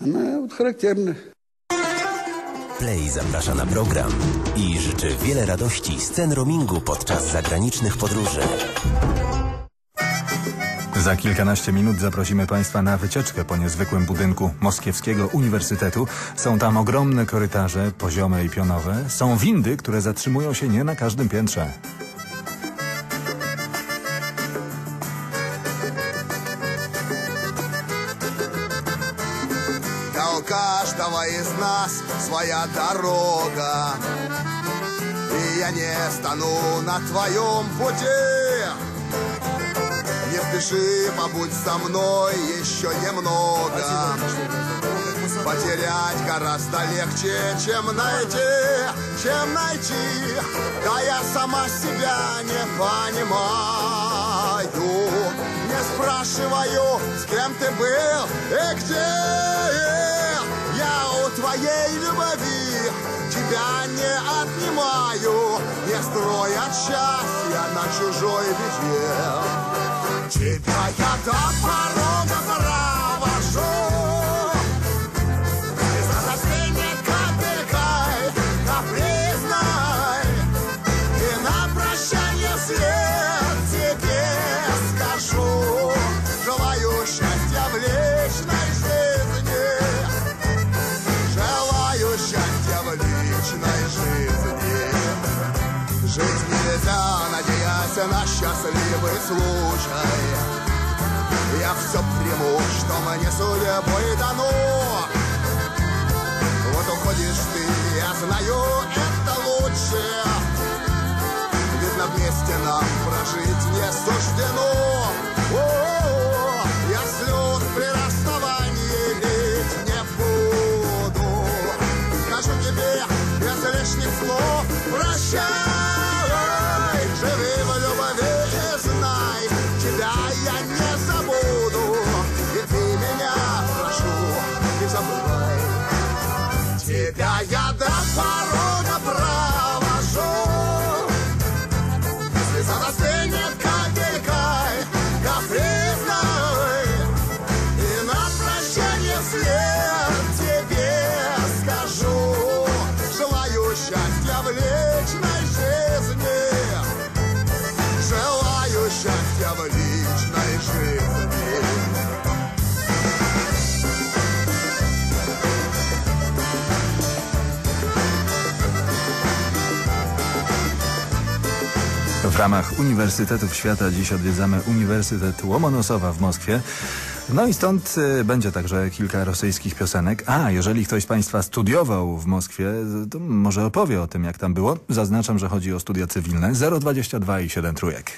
Она вот характерна. Play zaprasza na program i życzy wiele radości scen roamingu podczas zagranicznych podróży. Za kilkanaście minut zaprosimy Państwa na wycieczkę po niezwykłym budynku Moskiewskiego Uniwersytetu. Są tam ogromne korytarze, poziome i pionowe. Są windy, które zatrzymują się nie na każdym piętrze. Из нас своя дорога. И я не стану на твоем пути. Не спеши, побудь со мной еще немного. Потерять гораздо легче, чем найти, чем найти. Да я сама себя не понимаю. Не спрашиваю, с кем ты был и где Твоей любви. Тебя не отнимаю Не строят счастья на чужой беде. Тебя я до порога Жить нельзя, надеясь на счастливый случай. Я все приму, что мне судьбой дано. Вот уходишь ты, я знаю, W ramach Uniwersytetów Świata dziś odwiedzamy Uniwersytet Łomonosowa w Moskwie. No i stąd y, będzie także kilka rosyjskich piosenek. A, jeżeli ktoś z Państwa studiował w Moskwie, to może opowie o tym, jak tam było. Zaznaczam, że chodzi o studia cywilne 022 i 7 trójek.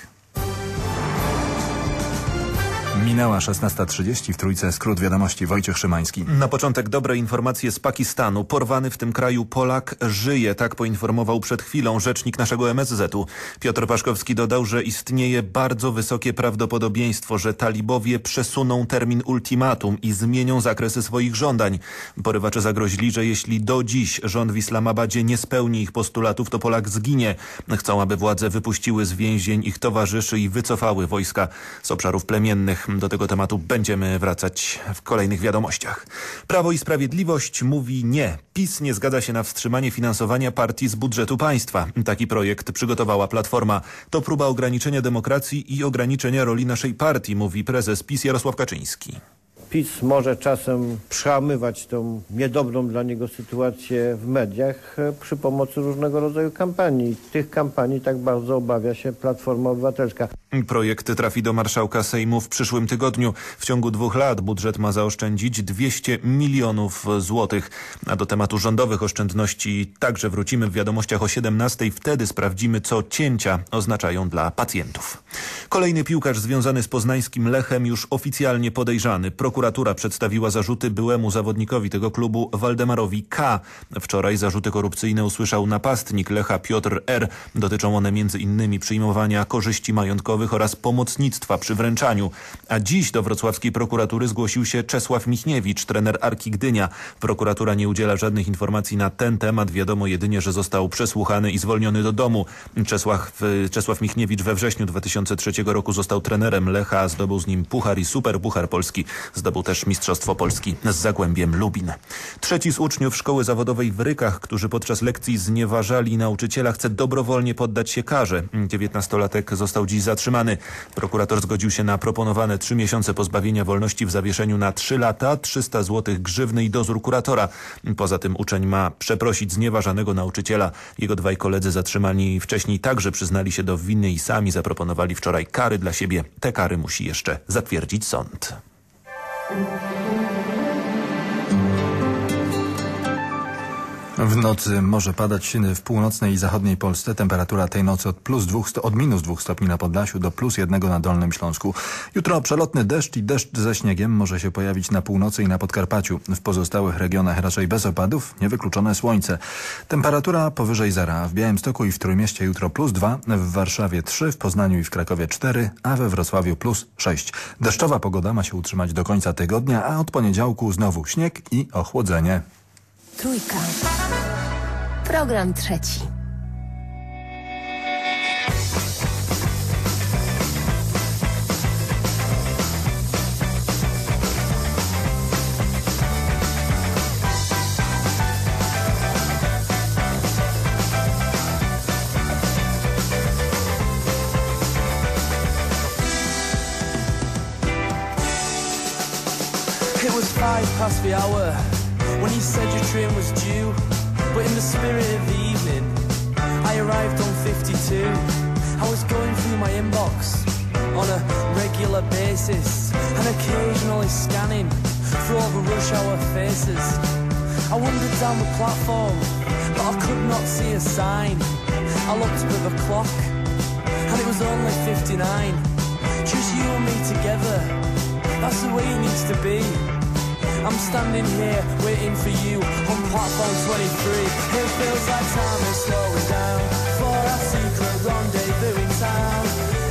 Minęła 16.30 w Trójce Skrót Wiadomości Wojciech Szymański. Na początek dobre informacje z Pakistanu. Porwany w tym kraju Polak żyje, tak poinformował przed chwilą rzecznik naszego MSZ-u. Piotr Paszkowski dodał, że istnieje bardzo wysokie prawdopodobieństwo, że talibowie przesuną termin ultimatum i zmienią zakresy swoich żądań. Porywacze zagrozili, że jeśli do dziś rząd w Islamabadzie nie spełni ich postulatów, to Polak zginie. Chcą, aby władze wypuściły z więzień ich towarzyszy i wycofały wojska z obszarów plemiennych. Do tego tematu będziemy wracać w kolejnych wiadomościach. Prawo i Sprawiedliwość mówi nie. PiS nie zgadza się na wstrzymanie finansowania partii z budżetu państwa. Taki projekt przygotowała Platforma. To próba ograniczenia demokracji i ograniczenia roli naszej partii, mówi prezes PiS Jarosław Kaczyński. PiS może czasem przełamywać tą niedobrą dla niego sytuację w mediach e, przy pomocy różnego rodzaju kampanii. Tych kampanii tak bardzo obawia się Platforma Obywatelska. Projekt trafi do marszałka Sejmu w przyszłym tygodniu. W ciągu dwóch lat budżet ma zaoszczędzić 200 milionów złotych. A do tematu rządowych oszczędności także wrócimy w wiadomościach o 17. Wtedy sprawdzimy, co cięcia oznaczają dla pacjentów. Kolejny piłkarz związany z poznańskim Lechem już oficjalnie podejrzany. Prokuratura przedstawiła zarzuty byłemu zawodnikowi tego klubu Waldemarowi K. Wczoraj zarzuty korupcyjne usłyszał napastnik Lecha Piotr R. Dotyczą one m.in. przyjmowania korzyści majątkowych oraz pomocnictwa przy wręczaniu. A dziś do wrocławskiej prokuratury zgłosił się Czesław Michniewicz, trener Arki Gdynia. Prokuratura nie udziela żadnych informacji na ten temat. Wiadomo jedynie, że został przesłuchany i zwolniony do domu. Czesław, Czesław Michniewicz we wrześniu 2003 roku został trenerem Lecha, zdobył z nim puchar i super puchar Polski. Zdobył Zdobył też Mistrzostwo Polski z Zagłębiem Lubin. Trzeci z uczniów szkoły zawodowej w Rykach, którzy podczas lekcji znieważali nauczyciela, chce dobrowolnie poddać się karze. 19-latek został dziś zatrzymany. Prokurator zgodził się na proponowane trzy miesiące pozbawienia wolności w zawieszeniu na trzy lata, 300 zł grzywny i dozór kuratora. Poza tym uczeń ma przeprosić znieważanego nauczyciela. Jego dwaj koledzy zatrzymani wcześniej także przyznali się do winy i sami zaproponowali wczoraj kary dla siebie. Te kary musi jeszcze zatwierdzić sąd. うん。W nocy może padać w północnej i zachodniej Polsce. Temperatura tej nocy od, plus dwóch, sto- od minus 2 stopni na Podlasiu do plus jednego na Dolnym Śląsku. Jutro przelotny deszcz i deszcz ze śniegiem może się pojawić na północy i na Podkarpaciu. W pozostałych regionach raczej bez opadów, niewykluczone słońce. Temperatura powyżej zera. W Białymstoku i w Trójmieście jutro plus 2, w Warszawie 3, w Poznaniu i w Krakowie 4, a we Wrocławiu plus 6. Deszczowa pogoda ma się utrzymać do końca tygodnia, a od poniedziałku znowu śnieg i ochłodzenie. Trójka. Program trzeci. It was five past the hour when you said your train was due. But in the spirit of the evening, I arrived on 52. I was going through my inbox on a regular basis and occasionally scanning for all the rush hour faces. I wandered down the platform, but I could not see a sign. I looked at the clock, and it was only 59. Just you and me together, that's the way it needs to be. I'm standing here waiting for you on platform 23. It feels like time is slowing down for our secret rendezvous in town.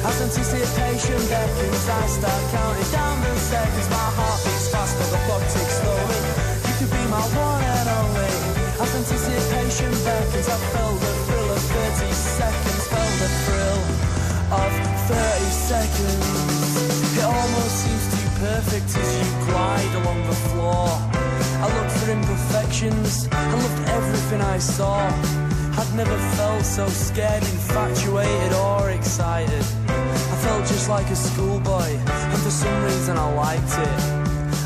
As anticipation beckons, I start counting down the seconds. My heart beats fast, but the clock ticks slowly. You could be my one and only. As anticipation beckons, I felt as you glide along the floor. I looked for imperfections I loved everything I saw. I'd never felt so scared, infatuated, or excited. I felt just like a schoolboy, and for some reason I liked it.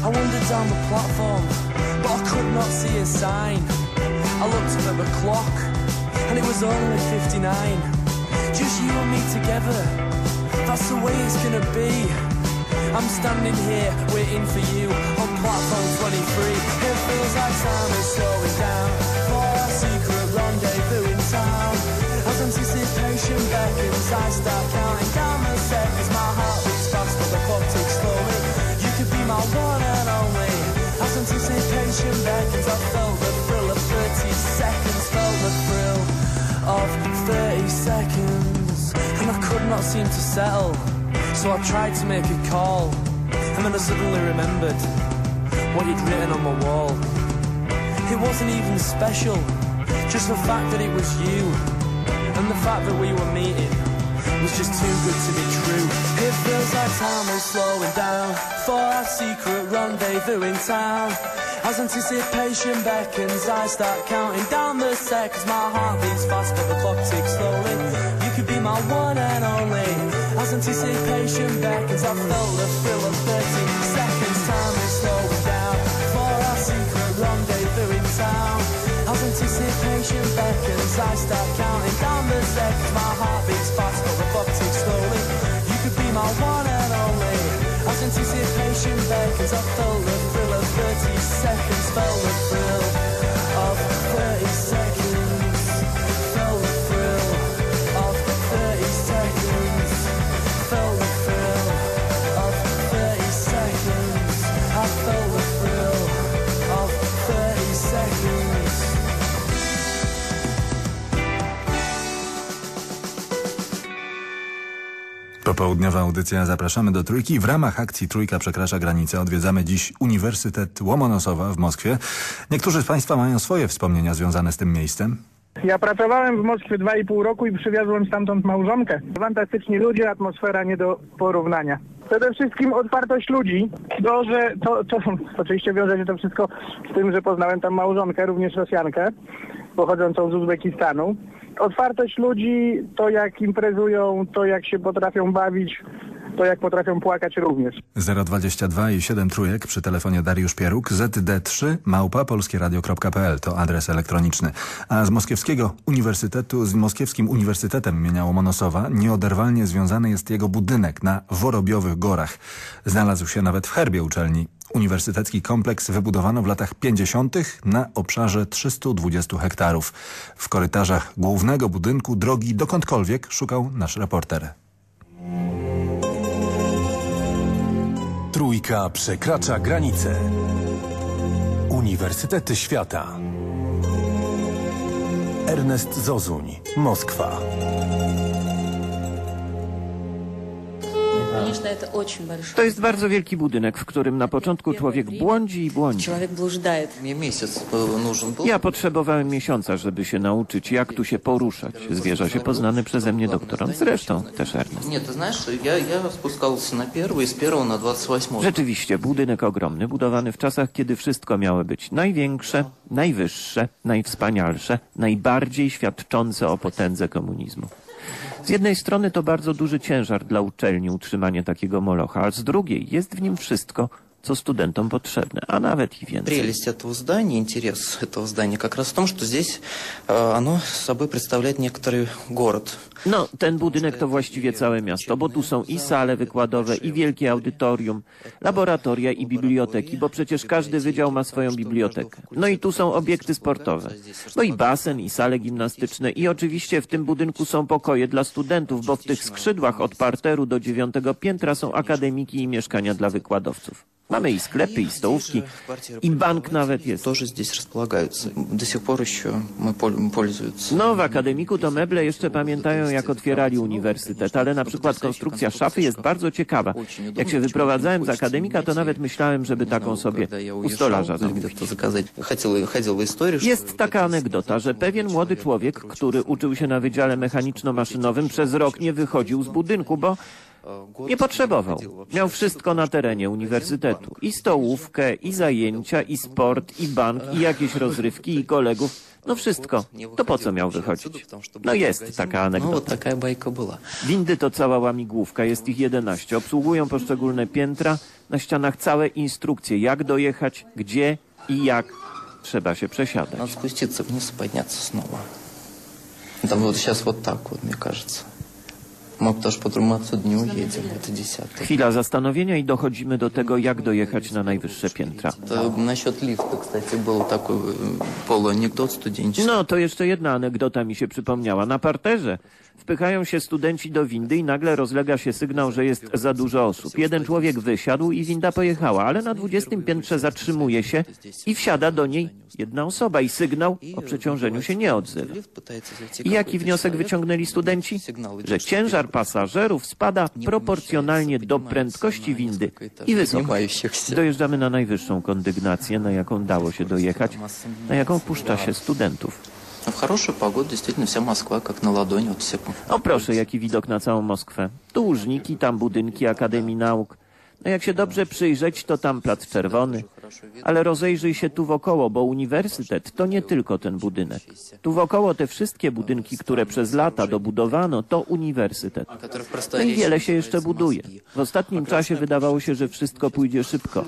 I wandered down the platform, but I could not see a sign. I looked at the clock, and it was only 59. Just you and me together, that's the way it's gonna be. I'm standing here waiting for you on platform 23. It feels like time is slowing down for our secret rendezvous in town. As anticipation beckons, I start counting down the seconds. My heart beats fast, but the clock ticks slowly. You could be my one and only. As anticipation beckons, I felt the thrill of 30 seconds. Felt the thrill of 30 seconds, and I could not seem to settle. So I tried to make a call, and then I suddenly remembered what you'd written on the wall. It wasn't even special, just the fact that it was you, and the fact that we were meeting was just too good to be true. It feels like time is slowing down for our secret rendezvous in town. As anticipation beckons, I start counting down the seconds. My heart beats fast, but the clock ticks slowly. You could be my one and only. Anticipation beckons, I felt the thrill of 30 seconds. Time is slowing down for our secret rendezvous in town. As anticipation beckons, I start counting down the seconds. My heart beats fast, but ticks slowly. You could be my one and only. As anticipation beckons, I felt the thrill of 30 seconds. Felt the thrill Popołudniowa audycja Zapraszamy do Trójki. W ramach akcji Trójka przekracza granicę odwiedzamy dziś Uniwersytet Łomonosowa w Moskwie. Niektórzy z Państwa mają swoje wspomnienia związane z tym miejscem. Ja pracowałem w Moskwie 2,5 roku i przywiozłem stamtąd małżonkę. Fantastyczni ludzie, atmosfera nie do porównania. Przede wszystkim otwartość ludzi. To, że to, to oczywiście wiąże się to wszystko z tym, że poznałem tam małżonkę, również Rosjankę, pochodzącą z Uzbekistanu. Otwartość ludzi, to jak imprezują, to jak się potrafią bawić, to jak potrafią płakać również. 022 i 7 trójek przy telefonie Dariusz Pieruk, ZD3 małpa polskieradio.pl to adres elektroniczny. A z moskiewskiego uniwersytetu, z moskiewskim Uniwersytetem imienia Łomonosowa nieoderwalnie związany jest jego budynek na Worobiowych Gorach. Znalazł się nawet w herbie uczelni. Uniwersytecki kompleks wybudowano w latach 50. na obszarze 320 hektarów. W korytarzach głównego budynku drogi dokądkolwiek szukał nasz reporter. Trójka przekracza granice. Uniwersytety świata. Ernest Zozuń, Moskwa. To jest bardzo wielki budynek, w którym na początku człowiek błądzi i błądzi. Ja potrzebowałem miesiąca, żeby się nauczyć, jak tu się poruszać. Zwierza się poznany przeze mnie doktorom. Zresztą też Ernest. Nie, to znasz, ja, ja się na pierwszy z pierwszego na 28. Rzeczywiście, budynek ogromny, budowany w czasach, kiedy wszystko miało być największe, najwyższe, najwspanialsze, najbardziej świadczące o potędze komunizmu. Z jednej strony to bardzo duży ciężar dla uczelni utrzymanie takiego molocha, a z drugiej jest w nim wszystko, co studentom potrzebne, a nawet i więcej. Прелесть этого здания, интерес этого здания как раз в том, что здесь э, оно собой представляет некоторый город. No, ten budynek to właściwie całe miasto, bo tu są i sale wykładowe, i wielkie audytorium, laboratoria i biblioteki, bo przecież każdy wydział ma swoją bibliotekę. No i tu są obiekty sportowe. No i basen, i sale gimnastyczne, i oczywiście w tym budynku są pokoje dla studentów, bo w tych skrzydłach od parteru do dziewiątego piętra są akademiki i mieszkania dla wykładowców. Mamy i sklepy, i stołówki, i bank nawet jest. No, w akademiku to meble jeszcze pamiętają, jak otwierali uniwersytet, ale na przykład konstrukcja szafy jest bardzo ciekawa. Jak się wyprowadzałem z akademika, to nawet myślałem, żeby taką sobie u stolarza zamówić. Jest taka anegdota, że pewien młody człowiek, który uczył się na Wydziale Mechaniczno-Maszynowym, przez rok nie wychodził z budynku, bo nie potrzebował. Miał wszystko na terenie uniwersytetu. I stołówkę, i zajęcia, i sport, i bank, i jakieś rozrywki, i kolegów. No wszystko. To po co miał wychodzić? No jest taka Ну, вот anegdota. такая байка была. Windy to cała łamigłówka, jest ich 11. Obsługują poszczególne piętra, na ścianach całe instrukcje, jak dojechać, gdzie i jak trzeba się przesiadać. Надо спуститься вниз и подняться снова. Там вот сейчас вот так вот, мне кажется. Мы потому что по-другому отсюда не уедем. Это десятый. Chwila zastanowienia i dochodzimy do tego, jak dojechać na najwyższe piętra. Это насчет лифта, кстати, был такой э, полуанекдот студенческий. No, to jeszcze jedna anegdota mi się przypomniała. Na parterze wpychają się studenci do windy i nagle rozlega się sygnał, że jest za dużo osób. Jeden człowiek wysiadł i winda pojechała, ale na 20 piętrze zatrzymuje się i wsiada do niej jedna osoba i sygnał o przeciążeniu się nie odzywa. Лифт пытается зайти I jaki какой-то wniosek человек, wyciągnęli studenci? Sygnał idzie, Że że ciężar wперед. pasażerów spada proporcjonalnie do prędkości windy i wysokości. Поднимающихся. Dojeżdżamy na najwyższą kondygnację, na jaką dało się dojechać, na jaką puszcza się studentów. А В хорошую погоду действительно вся Москва как на ладони. Вот все O proszę, jaki widok na całą Moskwę. Tu łużniki, tam budynki Akademii Nauk. No jak się dobrze przyjrzeć, to tam Plac Czerwony. ale rozejrzyj się tu wokoło, bo uniwersytet to nie tylko ten budynek. Tu wokoło te wszystkie budynki, które przez lata dobudowano, to uniwersytet. No i wiele się jeszcze buduje. W ostatnim czasie wydawało się, że wszystko pójdzie szybko.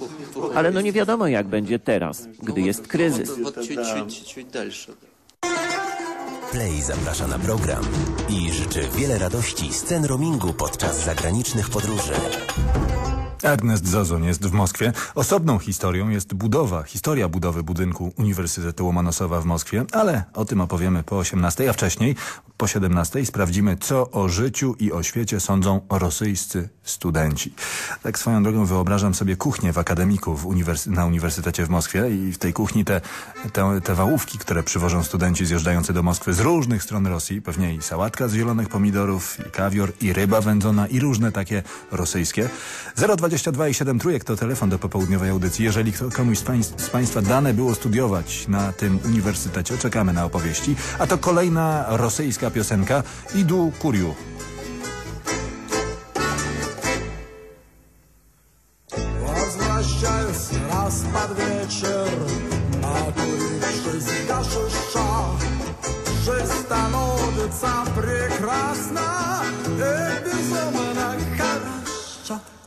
Ale no nie wiadomo, jak będzie teraz, gdy jest kryzys. Play zaprasza na program i życzy wiele radości z cen roamingu podczas zagranicznych podróży. Ernest Zozuń jest w Moskwie. Osobną historią jest budowa, historia budowy budynku Uniwersytetu Łomanosowa w Moskwie, ale o tym opowiemy po 18, a wcześniej po 17 sprawdzimy, co o życiu i o świecie sądzą rosyjscy studenci. Tak swoją drogą wyobrażam sobie kuchnię w akademiku w uniwers na Uniwersytecie w Moskwie i w tej kuchni te, te, te wałówki, które przywożą studenci zjeżdżający do Moskwy z różnych stron Rosji, pewnie i sałatka z zielonych pomidorów, i kawior, i ryba wędzona, i różne takie rosyjskie. 020 022 i 7 trójek to telefon do popołudniowej audycji. Jeżeli komuś z, państw, z Państwa dane było studiować na tym uniwersytecie, czekamy na opowieści. A to kolejna rosyjska piosenka Idu Kuriu.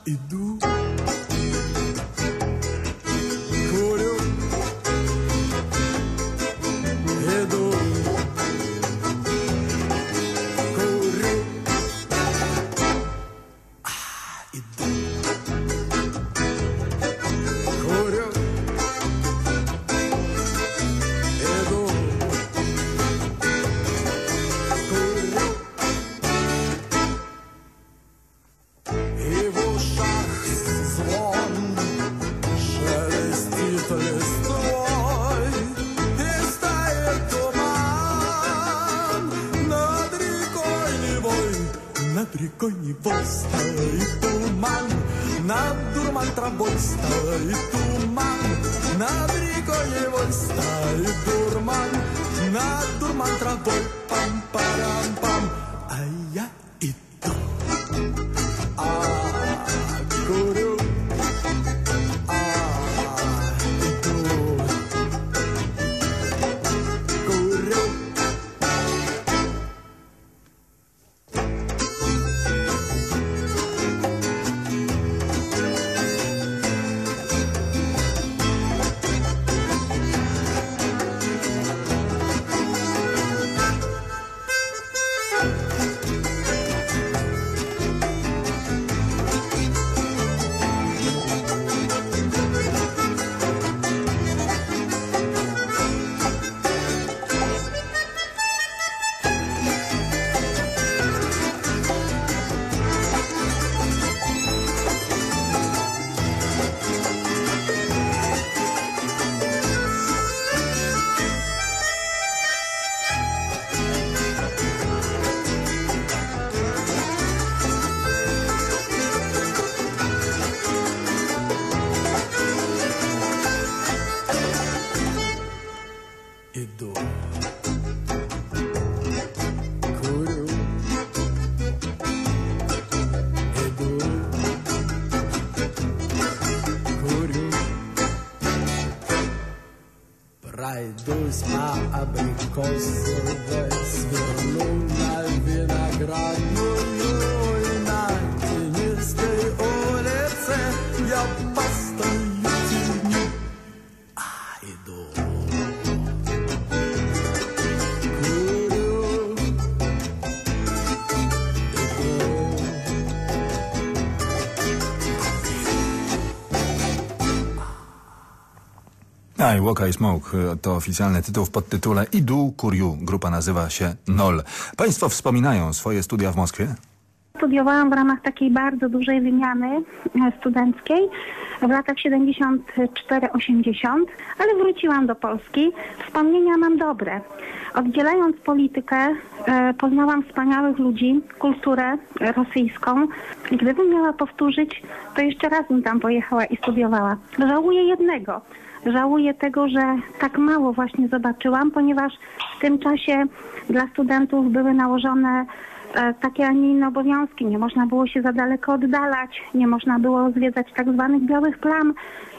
Idu. al. good. I Walk I Smoke y, to oficjalny tytuł w podtytule Idu Kuriu. Grupa nazywa się NOL. Państwo wspominają swoje studia w Moskwie? Studiowałam w ramach takiej bardzo dużej wymiany e, studenckiej w latach 74-80, ale wróciłam do Polski. Wspomnienia mam dobre. Oddzielając politykę, e, poznałam wspaniałych ludzi, kulturę e, rosyjską. I gdybym miała powtórzyć, to jeszcze raz bym tam pojechała i studiowała. Żałuję jednego. Żałuję tego, że tak mało właśnie zobaczyłam, ponieważ w tym czasie dla studentów były nałożone e, takie, a nie inne obowiązki. Nie można było się za daleko oddalać, nie można było zwiedzać tak zwanych białych plam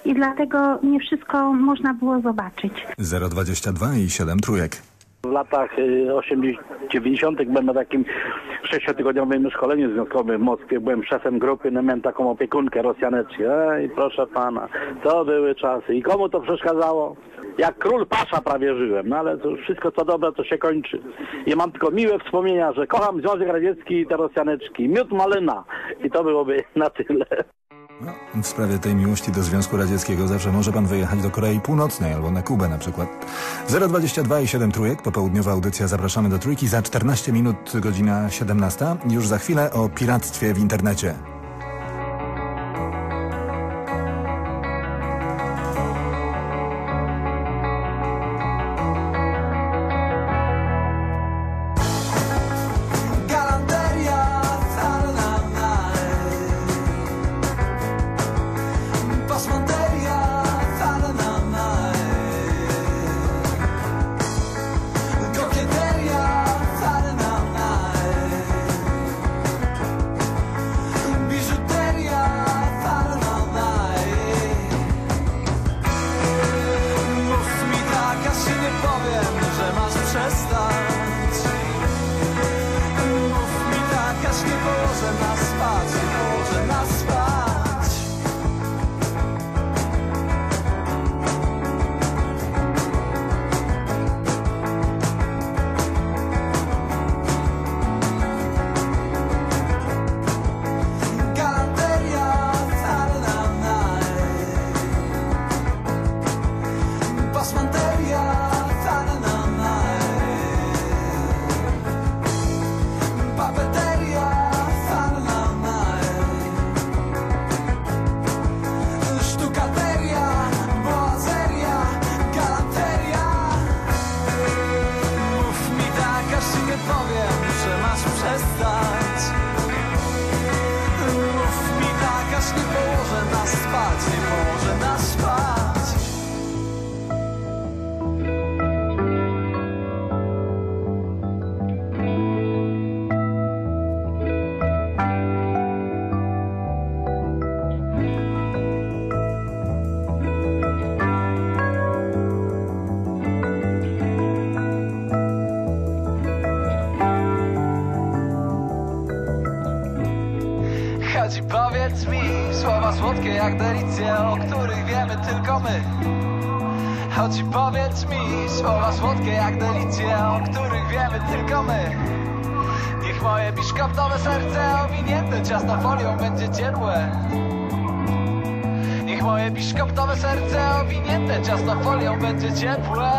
i dlatego nie wszystko można było zobaczyć. 022 i 7 trójek. W latach y, 80, 90. byłem na takim sześciotygodniowym szkoleniu związkowym w Moskwie. Byłem szefem grupy, no miałem taką opiekunkę Rosjaneczki. Ej, proszę pana, to były czasy. I komu to przeszkadzało? Jak król pasza prawie żyłem, no ale to wszystko co dobre, to się kończy. I mam tylko miłe wspomnienia, że kocham Związek Radziecki i te Rosjaneczki. Miód malina. I to byłoby na tyle. W sprawie tej miłości do Związku Radzieckiego zawsze może pan wyjechać do Korei Północnej albo na Kubę na przykład. 022 i 7 trójek, popołudniowa audycja, zapraszamy do trójki za 14 minut, godzina 17. Już za chwilę o piractwie w internecie. Tylko my. Niech moje biszkoptowe serce owinięte ciasnofolią będzie ciepłe. Niech moje biszkoptowe serce owinięte ciasnofolią będzie ciepłe.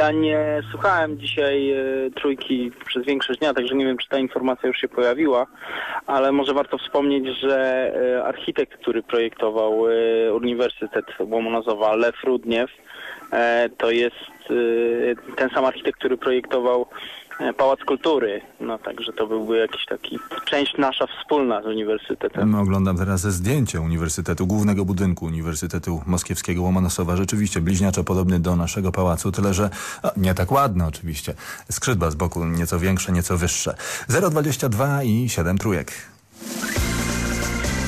Ja nie słuchałem dzisiaj e, trójki przez większość dnia, także nie wiem, czy ta informacja już się pojawiła, ale może warto wspomnieć, że e, architekt, który projektował e, Uniwersytet Łomonozowa, Lew Rudniew, to jest ten sam architekt, który projektował Pałac Kultury. No także to byłby jakiś taki część nasza wspólna z uniwersytetem. Oglądam teraz zdjęcie Uniwersytetu, głównego budynku Uniwersytetu Moskiewskiego Łomonosowa. Rzeczywiście bliźniaczo podobny do naszego pałacu, tyle że a, nie tak ładny oczywiście. Skrzydła z boku nieco większe, nieco wyższe. 022 i 7 trójek.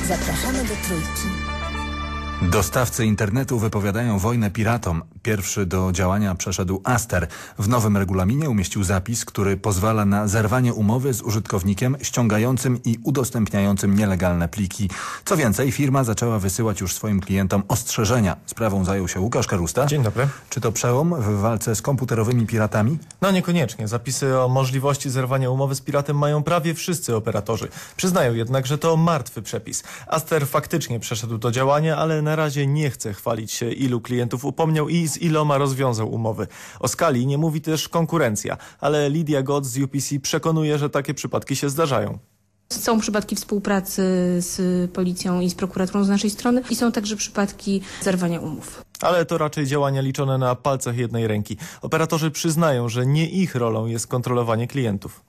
Zapraszamy do Trójki. Dostawcy internetu wypowiadają wojnę piratom. Pierwszy do działania przeszedł Aster. W nowym regulaminie umieścił zapis, który pozwala na zerwanie umowy z użytkownikiem ściągającym i udostępniającym nielegalne pliki. Co więcej, firma zaczęła wysyłać już swoim klientom ostrzeżenia. Sprawą zajął się Łukasz Karusta. Dzień dobry. Czy to przełom w walce z komputerowymi piratami? No niekoniecznie. Zapisy o możliwości zerwania umowy z piratem mają prawie wszyscy operatorzy. Przyznają jednak, że to martwy przepis. Aster faktycznie przeszedł do działania, ale na razie nie chce chwalić się, ilu klientów upomniał i z iloma rozwiązał umowy. O skali nie mówi też konkurencja, ale Lidia God z UPC przekonuje, że takie przypadki się zdarzają. Są przypadki współpracy z policją i z prokuraturą z naszej strony i są także przypadki zerwania umów. Ale to raczej działania liczone na palcach jednej ręki. Operatorzy przyznają, że nie ich rolą jest kontrolowanie klientów.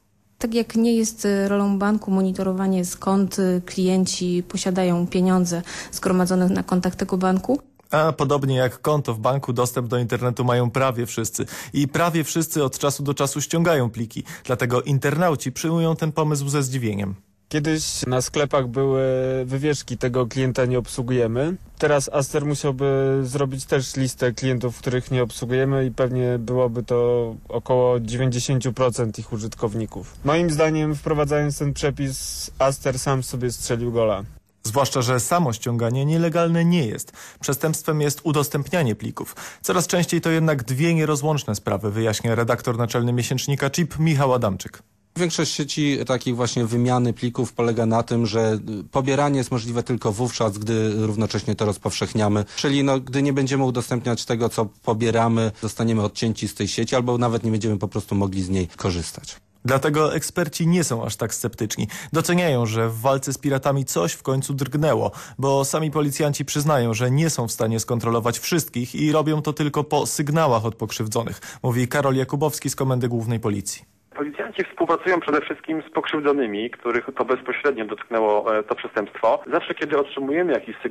Tak jak nie jest y, rolą banku monitorowanie skąd y, klienci posiadają pieniądze zgromadzone na kontach tego banku, A podobnie jak konto w banku, dostęp do internetu mają prawie wszyscy. I prawie wszyscy od czasu do czasu ściągają pliki. Dlatego internauci przyjmują ten pomysł ze zdziwieniem. Kiedyś na sklepach były wywieszki, tego klienta nie obsługujemy. Teraz Aster musiałby zrobić też listę klientów, których nie obsługujemy i pewnie byłoby to około 90% ich użytkowników. Moim zdaniem wprowadzając ten przepis Aster sam sobie strzelił gola. Zwłaszcza, że samo ściąganie nielegalne nie jest. Przestępstwem jest udostępnianie plików. Coraz częściej to jednak dwie nierozłączne sprawy, wyjaśnia redaktor naczelny miesięcznika CHIP Michał Adamczyk. Większość sieci takich właśnie wymiany plików polega na tym, że pobieranie jest możliwe tylko wówczas, gdy równocześnie to rozpowszechniamy. Czyli no, gdy nie będziemy udostępniać tego, co pobieramy, zostaniemy odcięci z tej sieci albo nawet nie będziemy po prostu mogli z niej korzystać. Dlatego eksperci nie są aż tak sceptyczni. Doceniają, że w walce z piratami coś w końcu drgnęło, bo sami policjanci przyznają, że nie są w stanie skontrolować wszystkich i robią to tylko po sygnałach od pokrzywdzonych, mówi Karol Jakubowski z Komendy Głównej Policji. Policjanci współpracują przede wszystkim z pokrzywdzonymi, których to bezpośrednio dotknęło e, to przestępstwo. Zawsze, kiedy otrzymujemy jakiś sygnał,